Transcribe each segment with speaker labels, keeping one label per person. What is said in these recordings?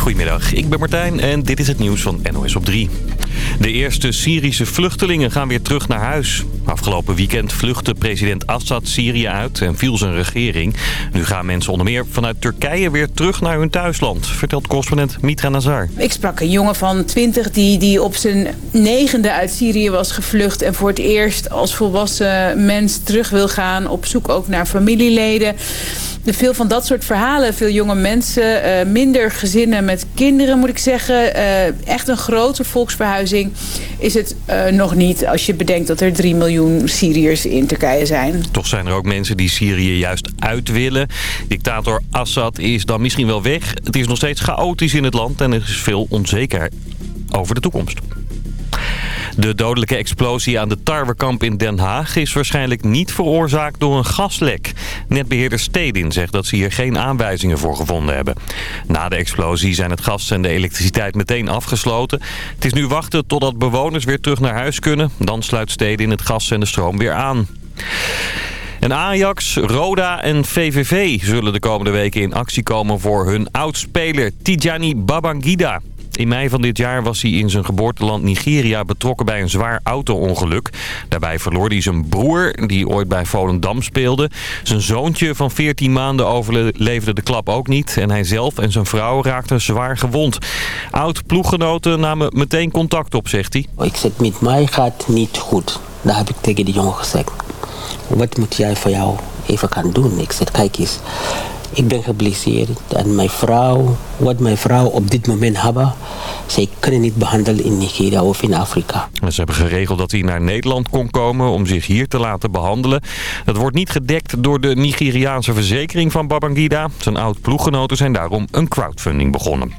Speaker 1: Goedemiddag, ik ben Martijn en dit is het nieuws van NOS op 3. De eerste Syrische vluchtelingen gaan weer terug naar huis. Afgelopen weekend vluchtte president Assad Syrië uit en viel zijn regering. Nu gaan mensen onder meer vanuit Turkije weer terug naar hun thuisland, vertelt correspondent Mitra Nazar.
Speaker 2: Ik sprak een jongen van 20 die, die op zijn negende uit Syrië was gevlucht... en voor het eerst als volwassen mens terug wil gaan, op zoek ook naar familieleden veel van dat soort verhalen. Veel jonge mensen, uh, minder gezinnen met kinderen moet ik zeggen. Uh, echt een grote volksverhuizing is het uh, nog niet... als je bedenkt dat er 3 miljoen Syriërs in Turkije zijn.
Speaker 1: Toch zijn er ook mensen die Syrië juist uit willen. Dictator Assad is dan misschien wel weg. Het is nog steeds chaotisch in het land en er is veel onzekerheid over de toekomst. De dodelijke explosie aan de tarwekamp in Den Haag is waarschijnlijk niet veroorzaakt door een gaslek. Netbeheerder Stedin zegt dat ze hier geen aanwijzingen voor gevonden hebben. Na de explosie zijn het gas en de elektriciteit meteen afgesloten. Het is nu wachten totdat bewoners weer terug naar huis kunnen. Dan sluit Stedin het gas en de stroom weer aan. En Ajax, Roda en VVV zullen de komende weken in actie komen voor hun oudspeler Tijani Babangida. In mei van dit jaar was hij in zijn geboorteland Nigeria betrokken bij een zwaar auto-ongeluk. Daarbij verloor hij zijn broer, die ooit bij Volendam speelde. Zijn zoontje van 14 maanden overleefde de klap ook niet. En hij zelf en zijn vrouw raakten zwaar gewond. Oud-ploeggenoten namen meteen contact op, zegt hij.
Speaker 3: Ik zeg, met mij gaat niet goed. Daar heb ik tegen die jongen gezegd. Wat moet jij voor jou even gaan doen? Ik zeg, kijk eens ik ben geblesseerd en mijn vrouw, wat mijn vrouw op dit moment hebben, zij kunnen niet behandelen in Nigeria of in Afrika.
Speaker 1: Ze hebben geregeld dat hij naar Nederland kon komen om zich hier te laten behandelen. Dat wordt niet gedekt door de Nigeriaanse verzekering van Babangida. Zijn oud-ploeggenoten zijn daarom een crowdfunding begonnen.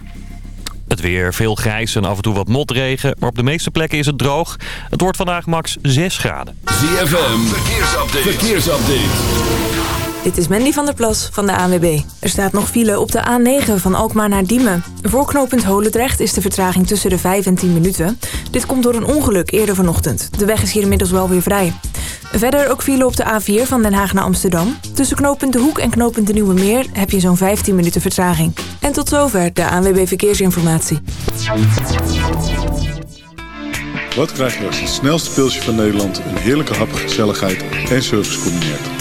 Speaker 1: Het weer, veel grijs en af en toe wat motregen. Maar op de meeste plekken is het droog. Het wordt vandaag max 6 graden.
Speaker 4: ZFM, verkeersupdate. verkeersupdate.
Speaker 5: Dit is Mandy van der Plas van de ANWB. Er staat nog file op de A9 van Alkmaar naar Diemen. Voor knooppunt Holendrecht is de vertraging tussen de 5 en 10 minuten. Dit komt door een ongeluk eerder vanochtend. De weg is hier inmiddels wel weer vrij. Verder ook file op de A4 van Den Haag naar Amsterdam. Tussen knooppunt De Hoek en knooppunt De Nieuwe Meer heb je zo'n 15 minuten vertraging. En tot zover de ANWB Verkeersinformatie.
Speaker 6: Wat krijg je als het snelste pilsje van Nederland... een heerlijke hap, gezelligheid en service combineert?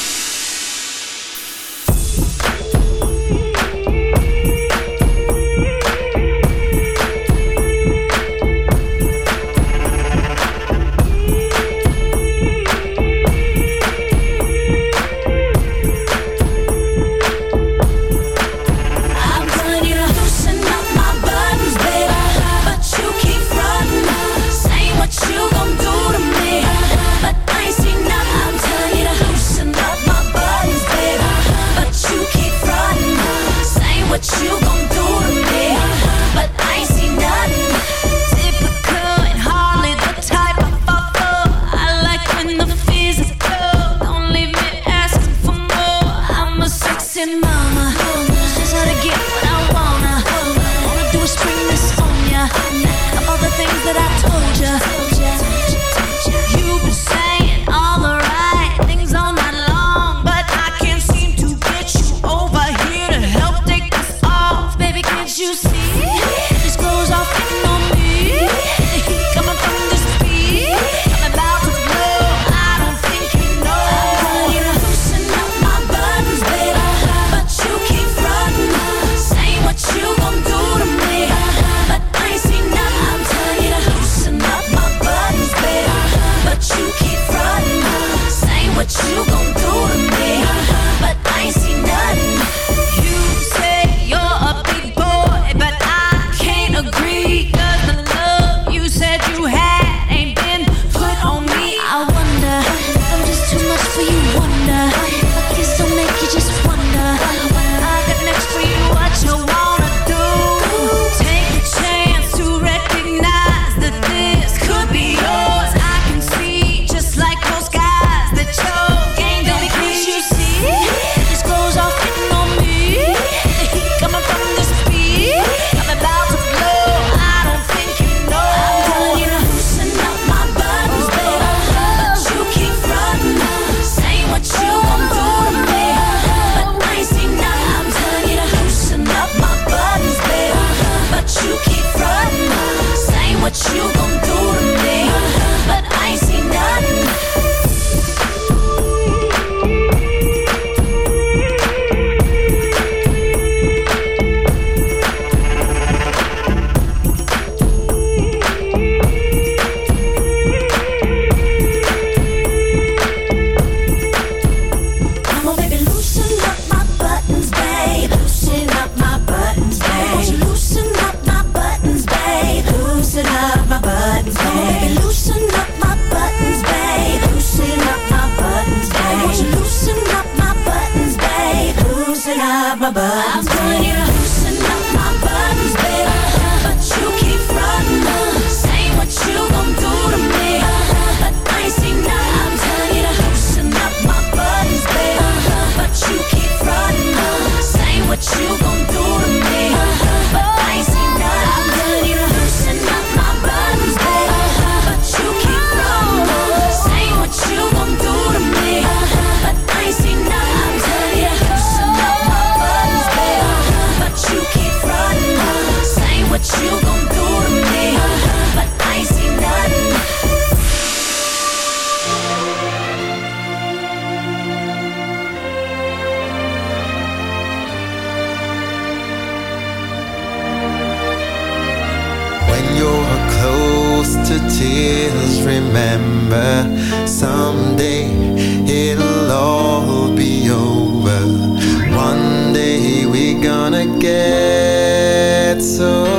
Speaker 7: So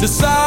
Speaker 4: Decide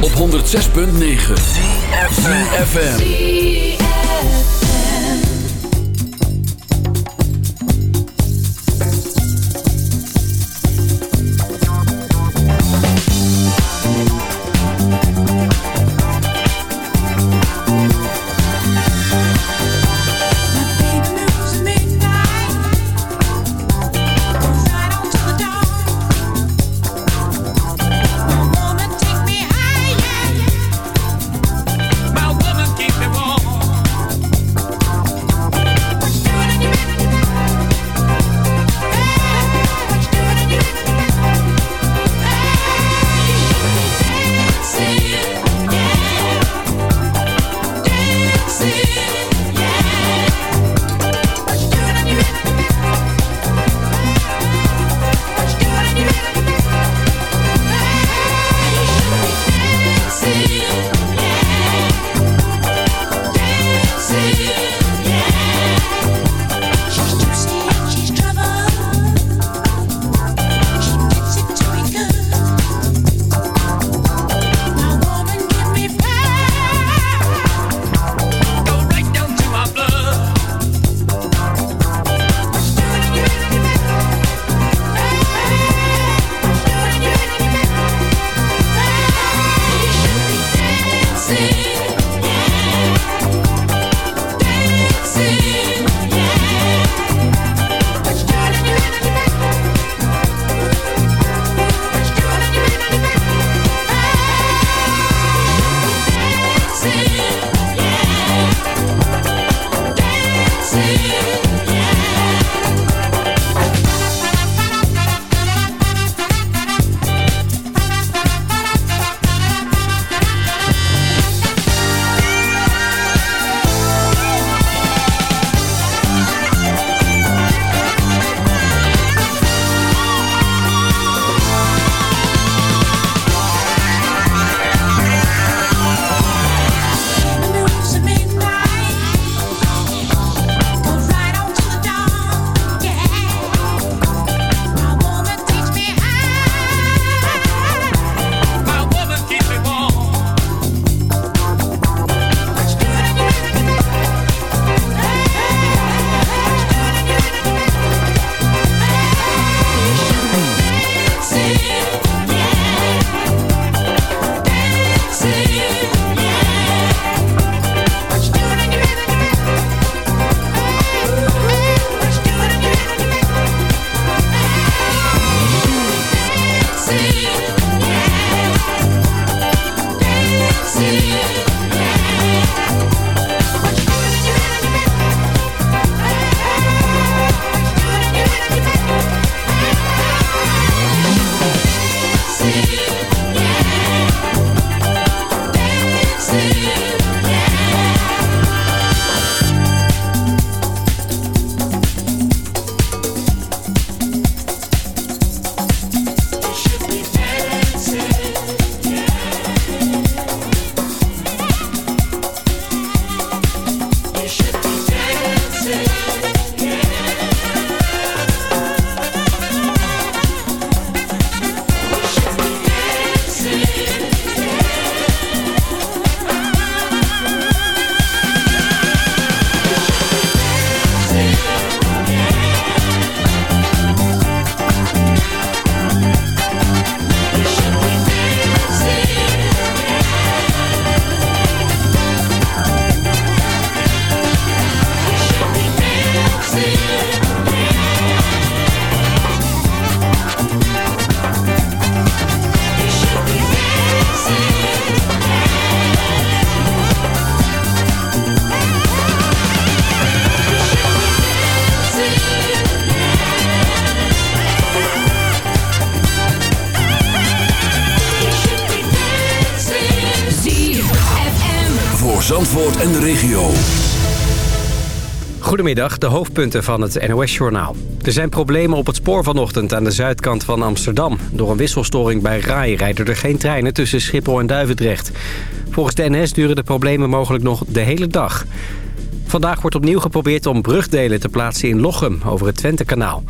Speaker 4: Op 106.9 en de regio.
Speaker 8: Goedemiddag, de hoofdpunten van het NOS-journaal. Er zijn problemen op het spoor vanochtend aan de zuidkant van Amsterdam. Door een wisselstoring bij RAI rijden er geen treinen tussen Schiphol en Duivendrecht. Volgens de NS duren de problemen mogelijk nog de hele dag. Vandaag wordt opnieuw geprobeerd om brugdelen te plaatsen in Lochem over het Twentekanaal.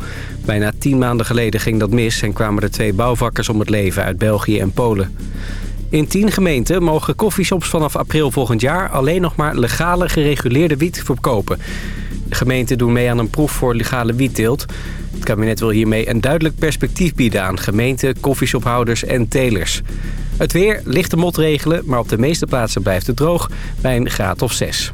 Speaker 8: Bijna tien maanden geleden ging dat mis en kwamen er twee bouwvakkers om het leven uit België en Polen. In tien gemeenten mogen koffieshops vanaf april volgend jaar... alleen nog maar legale gereguleerde wiet verkopen. De gemeenten doen mee aan een proef voor legale wietteelt. Het kabinet wil hiermee een duidelijk perspectief bieden... aan gemeenten, koffieshophouders en telers. Het weer, lichte motregelen, maar op de meeste plaatsen blijft het droog... bij een graad of
Speaker 9: zes.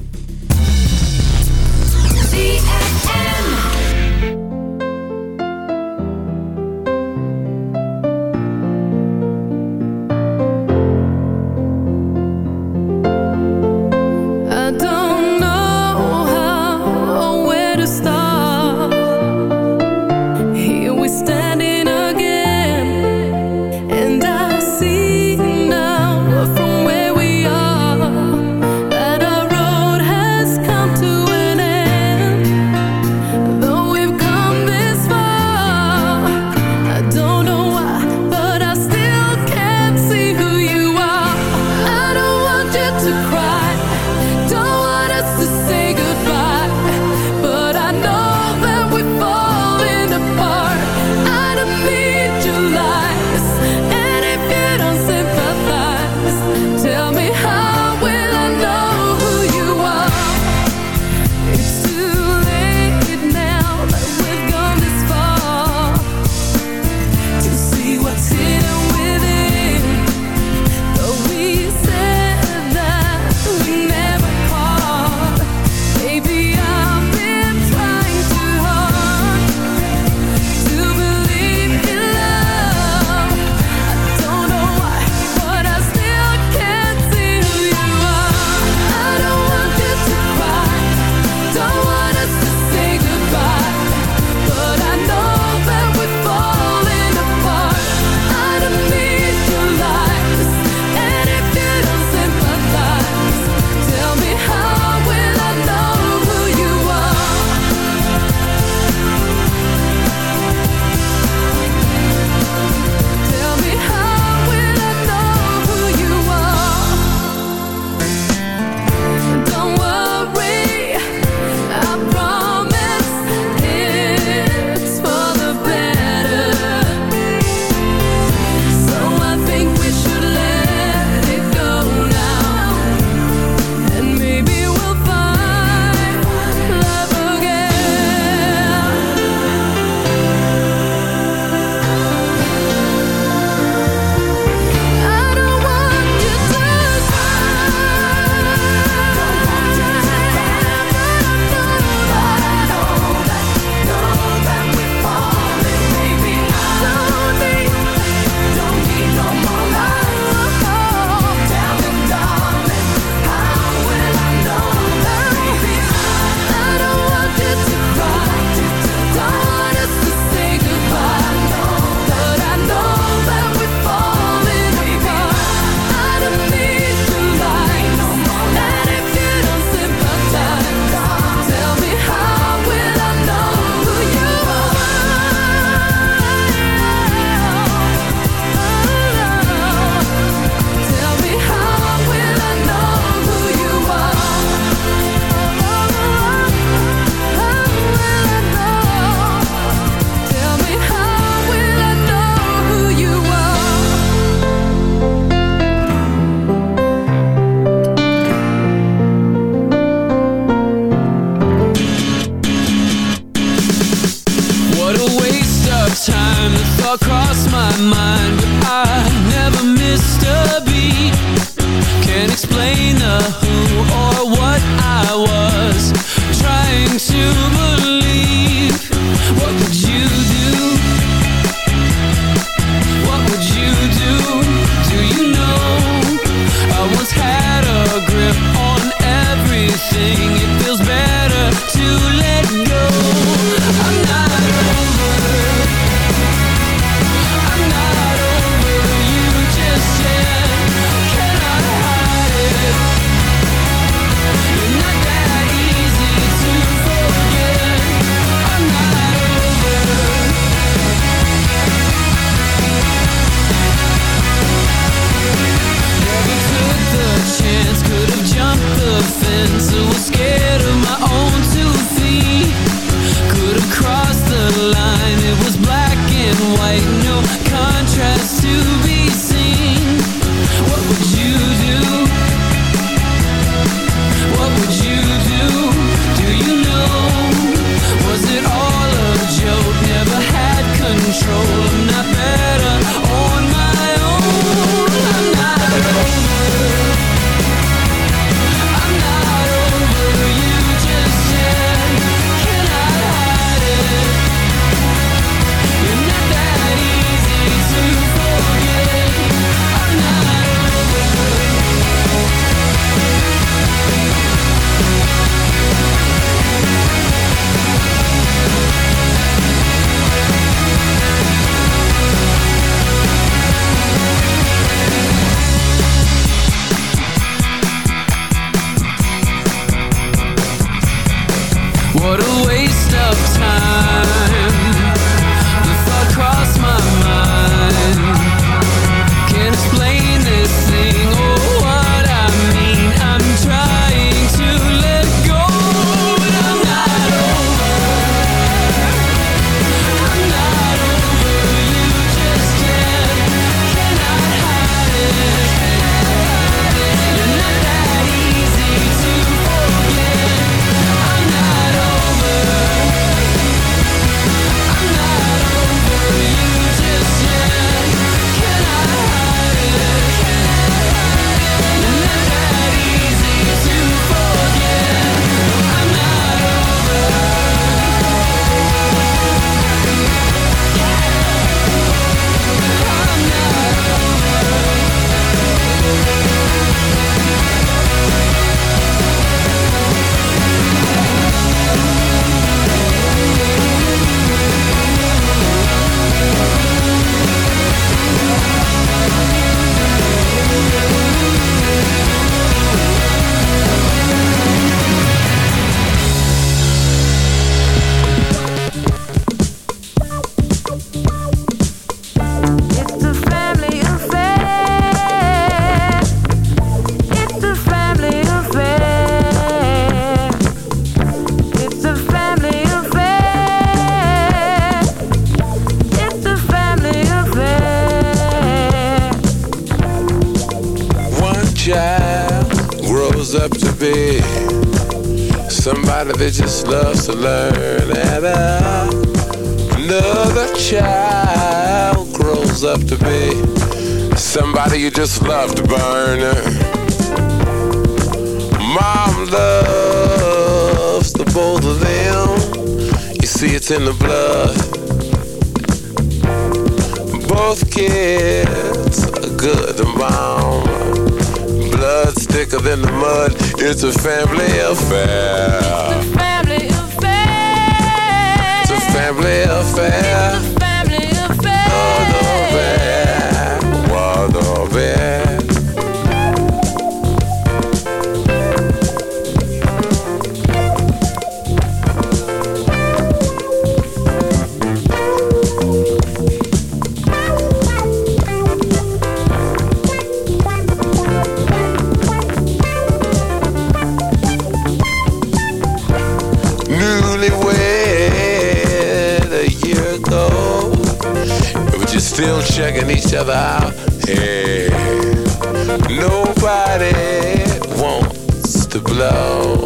Speaker 9: go.
Speaker 10: But
Speaker 11: you're
Speaker 12: still checking each other out. Hey, nobody wants to blow.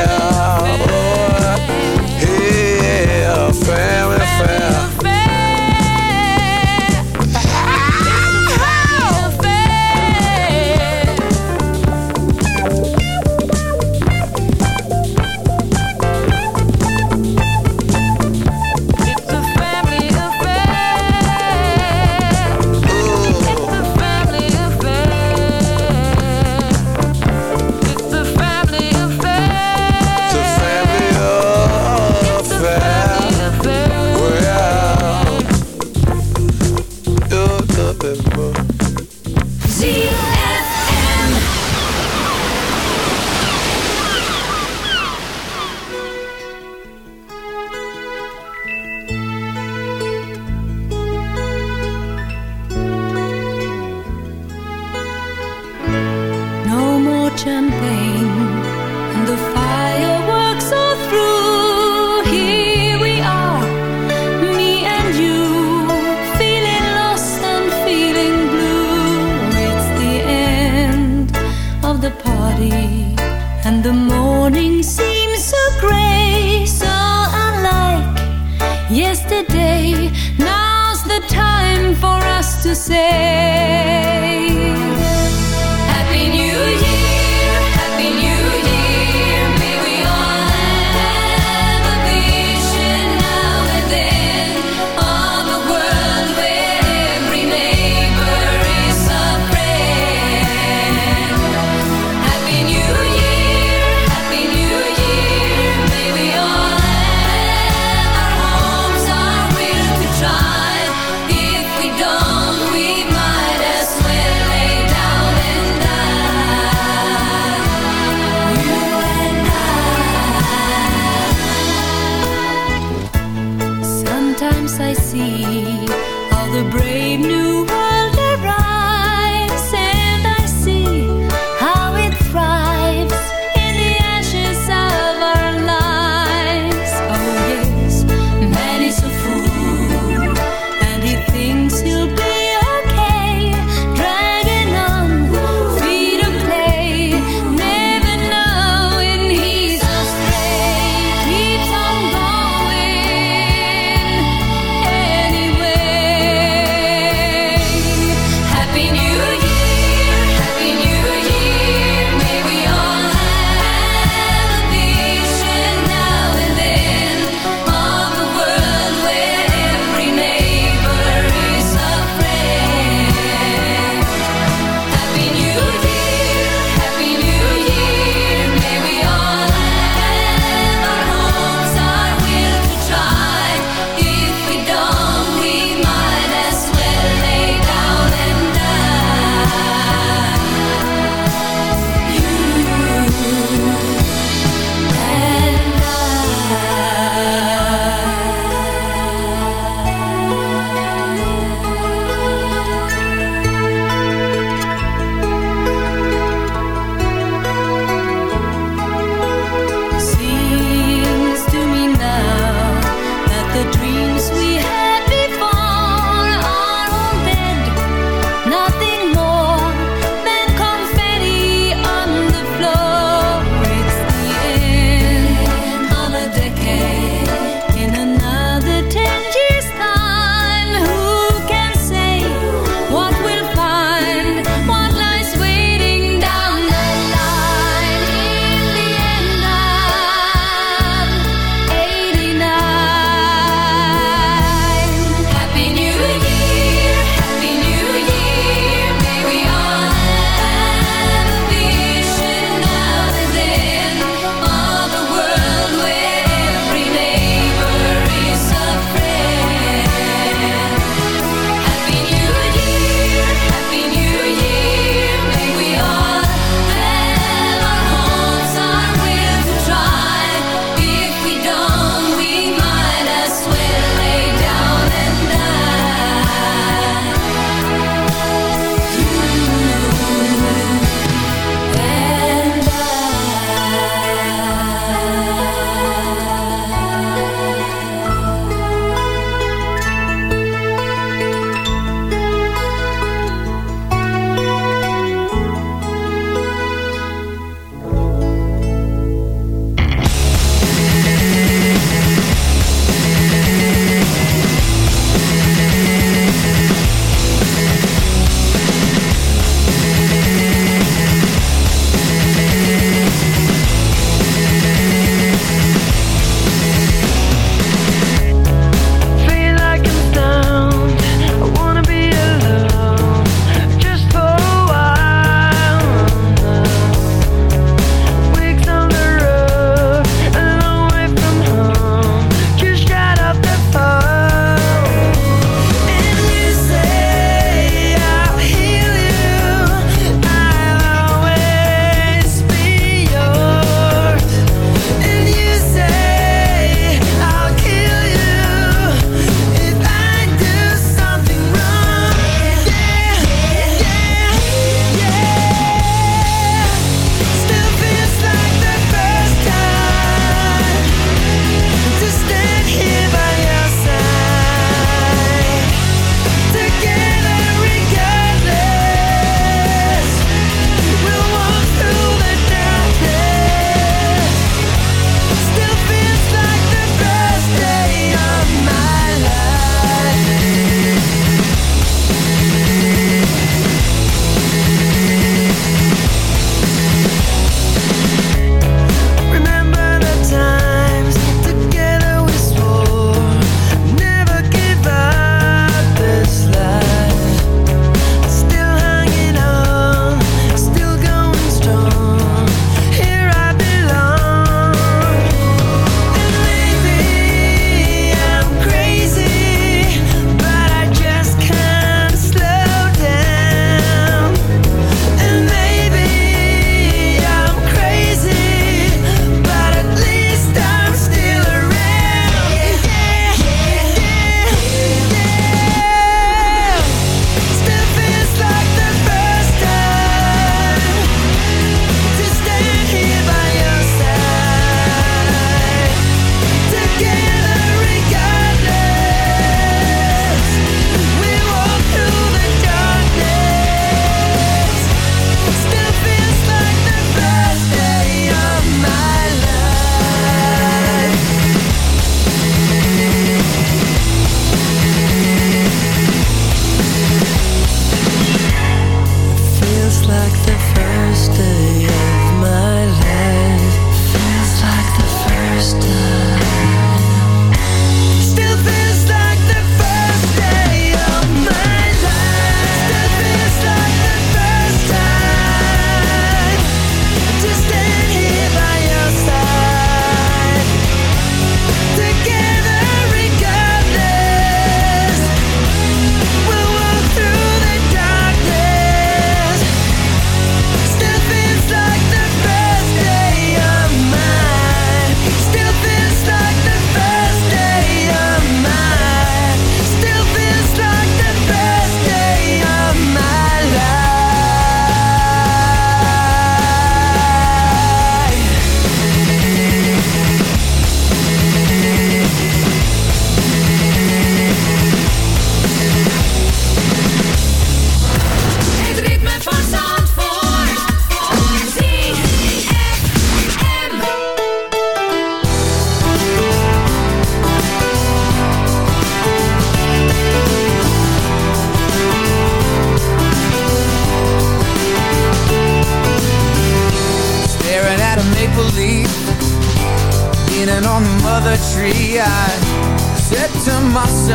Speaker 12: family affair.
Speaker 4: to say.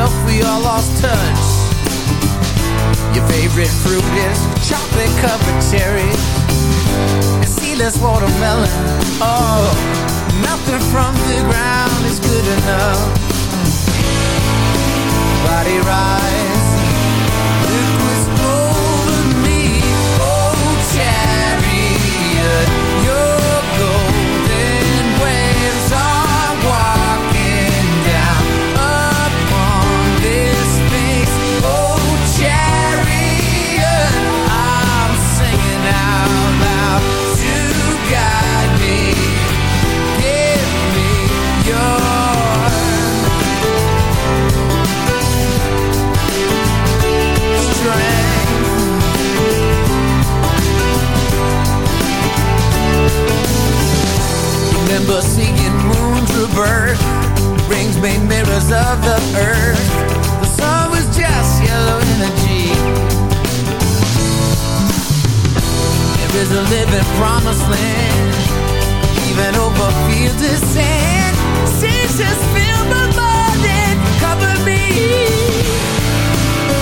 Speaker 4: enough we all
Speaker 13: lost touch. Your favorite fruit is chocolate covered cherries And seedless watermelon. Oh, nothing from the ground is good enough. Body ride But seeing moon's rebirth Rings made mirrors of the earth. The sun was just yellow energy. There is a living promised land. Even over fields of sand. Seas Seasons fill the morning Cover me.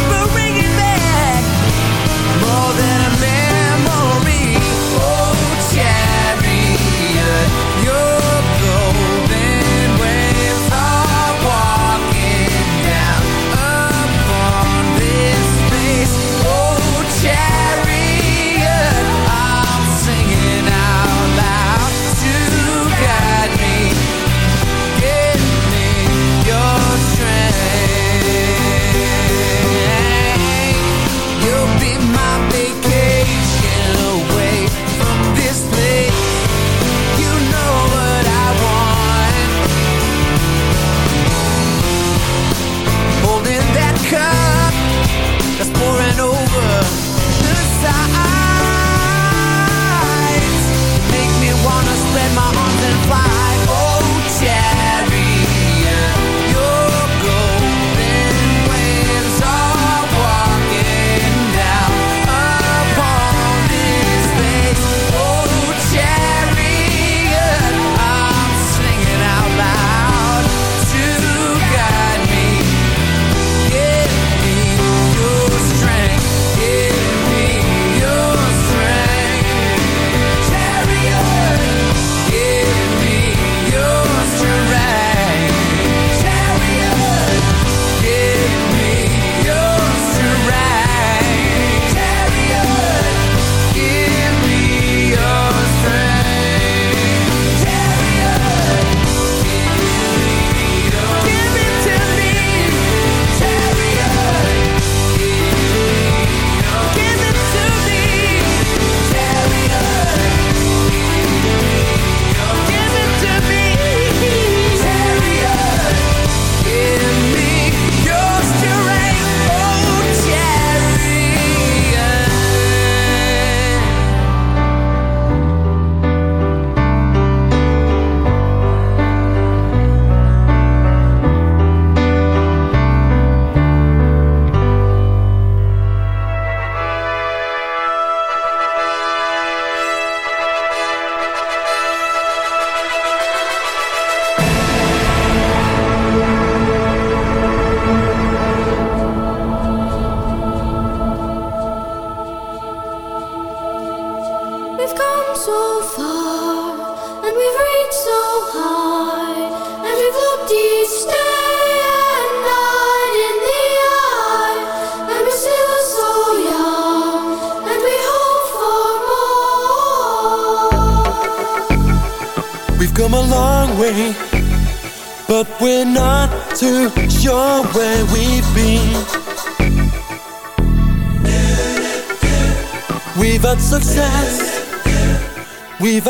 Speaker 13: For ringing back More than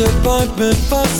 Speaker 14: disappointment, fast